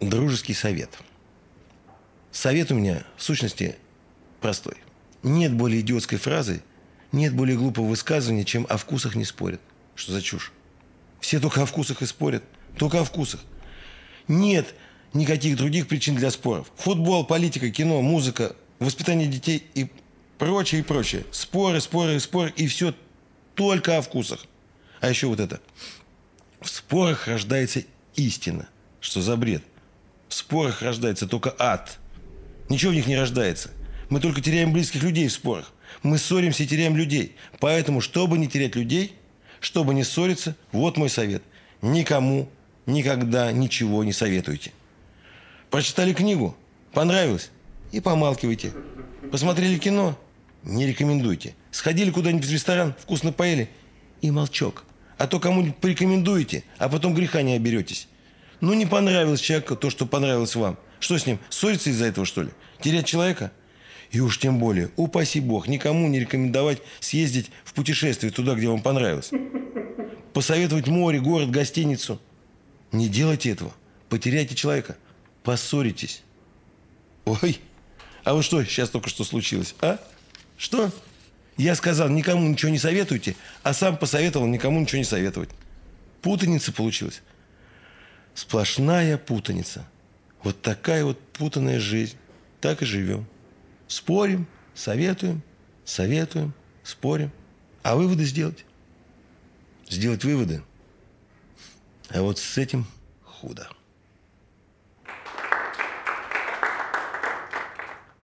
дружеский совет. Совет у меня, в сущности, простой. Нет более идиотской фразы, нет более глупого высказывания, чем «о вкусах не спорят». Что за чушь? Все только о вкусах и спорят. Только о вкусах. Нет никаких других причин для споров. Футбол, политика, кино, музыка, воспитание детей и прочее, и прочее. Споры, споры, споры, и все только о вкусах. А еще вот это. В спорах рождается истина. Что за бред? Спорах рождается только ад. Ничего в них не рождается. Мы только теряем близких людей в спорах. Мы ссоримся и теряем людей. Поэтому, чтобы не терять людей, чтобы не ссориться, вот мой совет. Никому никогда ничего не советуйте. Прочитали книгу? Понравилось? И помалкивайте. Посмотрели кино? Не рекомендуйте. Сходили куда-нибудь в ресторан, вкусно поели? И молчок. А то кому-нибудь порекомендуете, а потом греха не оберетесь. Ну, не понравилось человеку то, что понравилось вам. Что с ним, ссориться из-за этого, что ли? Терять человека? И уж тем более, упаси бог, никому не рекомендовать съездить в путешествие туда, где вам понравилось. Посоветовать море, город, гостиницу. Не делайте этого. Потеряйте человека. Поссоритесь. Ой, а вот что сейчас только что случилось, а? Что? Я сказал, никому ничего не советуйте, а сам посоветовал никому ничего не советовать. Путаница получилась. Сплошная путаница. Вот такая вот путанная жизнь. Так и живем. Спорим, советуем, советуем, спорим. А выводы сделать? Сделать выводы. А вот с этим худо.